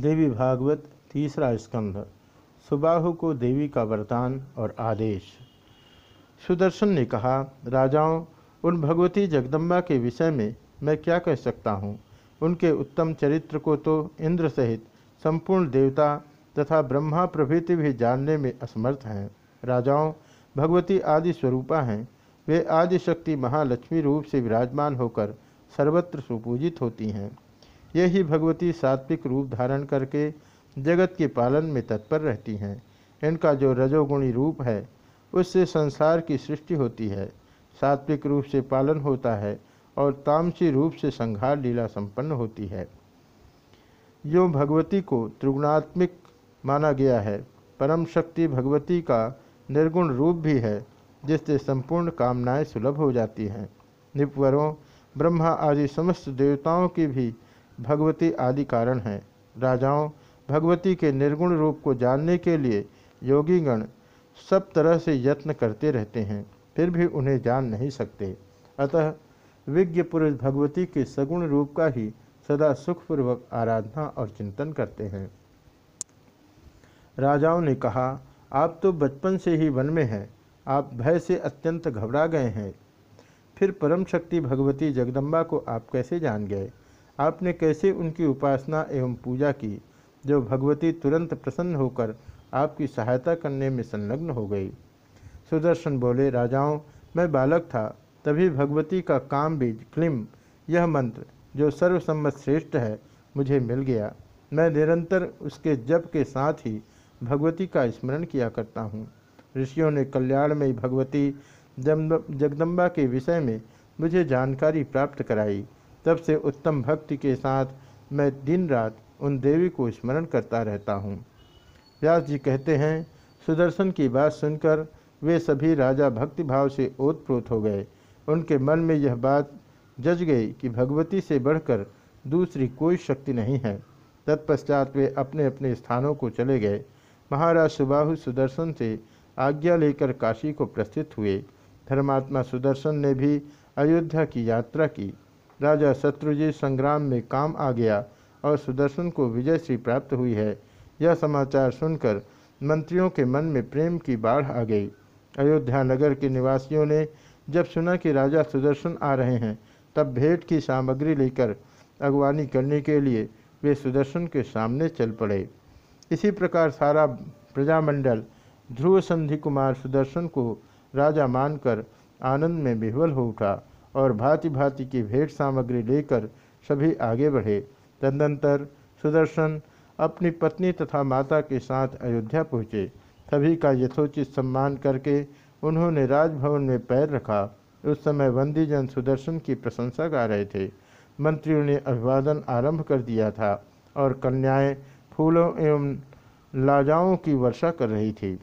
देवी भागवत तीसरा स्कंध, सुबाहु को देवी का वरदान और आदेश। सुदर्शन ने कहा, राजाओं, उन भगवती जगदम्बा के विषय में मैं क्या कह सकता हूँ? उनके उत्तम चरित्र को तो इंद्र सहित संपूर्ण देवता तथा ब्रह्मा प्रभृति भी जानने में असमर्थ हैं। राजाओं, भगवती आदि स्वरूपा हैं। वे आदि शक्ति महालक्ष्मी रूप से विराजमान होकर सर्वत्र सुपूजित होती हैं। यही भगवती सात्विक रूप धारण करके जगत के पालन में तत्पर रहती हैं। इनका जो रजोगुणी रूप है, उससे संसार की सृष्टि होती है। सात्विक रूप से पालन होता है और तामसी रूप से संहार लीला संपन्न होती है। यो भगवती को त्रिगुणात्मिक माना गया है। परम शक्ति भगवती का निर्गुण रूप भी है, जिससे संपूर्ण कामनाएँ सुलभ हो जाती हैं। निपवरों, ब्रह्मा आदि समस्त देवताओं की भी भगवती आदि कारण हैं। राजाओं, भगवती के निर्गुण रूप को जानने के लिए योगीगण सब तरह से यत्न करते रहते हैं, फिर भी उन्हें जान नहीं सकते। अतः विज्ञ पुरुष भगवती के सगुण रूप का ही सदा सुखपूर्वक आराधना और चिंतन करते हैं। राजाओं ने कहा, आप तो बचपन से ही वन में हैं। आप भय से अत्यंत घबरा गए हैं। फिर परम शक्ति भगवती जगदम्बा को आप कैसे जान गए? आपने कैसे उनकी उपासना एवं पूजा की, जो भगवती तुरंत प्रसन्न होकर आपकी सहायता करने में संलग्न हो गई? सुदर्शन बोले, राजाओं, मैं बालक था, तभी भगवती का काम बीज, क्लिम, यह मंत्र, जो सर्वसम्मत श्रेष्ठ है, मुझे मिल गया। मैं निरंतर उसके जप के साथ ही भगवती का स्मरण किया करता हूँ। ऋषियों ने कल्याण में भगवती जगदम्बा के विषय में मुझे जानकारी प्राप्त कराई। तब से उत्तम भक्ति के साथ मैं दिन रात उन देवी को स्मरण करता रहता हूँ। व्यास जी कहते हैं, सुदर्शन की बात सुनकर वे सभी राजा भक्तिभाव से ओतप्रोत हो गए। उनके मन में यह बात जज गई कि भगवती से बढ़कर दूसरी कोई शक्ति नहीं है। तत्पश्चात वे अपने अपने स्थानों को चले गए। महाराज सुबाहु सुदर्शन से आज्ञा लेकर काशी को प्रस्थित हुए। धर्मात्मा सुदर्शन ने भी अयोध्या की यात्रा की। राजा शत्रुजीत संग्राम में काम आ गया और सुदर्शन को विजय श्री प्राप्त हुई है। यह समाचार सुनकर मंत्रियों के मन में प्रेम की बाढ़ आ गई। अयोध्या नगर के निवासियों ने जब सुना कि राजा सुदर्शन आ रहे हैं, तब भेंट की सामग्री लेकर अगवानी करने के लिए वे सुदर्शन के सामने चल पड़े। इसी प्रकार सारा प्रजामंडल ध्रुव संधि कुमार सुदर्शन को राजा मानकर आनंद में विह्वल हो उठा। और भांति भांति की भेंट सामग्री लेकर सभी आगे बढ़े। तदनंतर सुदर्शन अपनी पत्नी तथा माता के साथ अयोध्या पहुँचे। सभी का यथोचित सम्मान करके उन्होंने राजभवन में पैर रखा। उस समय वंदीजन सुदर्शन की प्रशंसा गा रहे थे। मंत्रियों ने अभिवादन आरंभ कर दिया था और कन्याएँ फूलों एवं लाजाओं की वर्षा कर रही थी।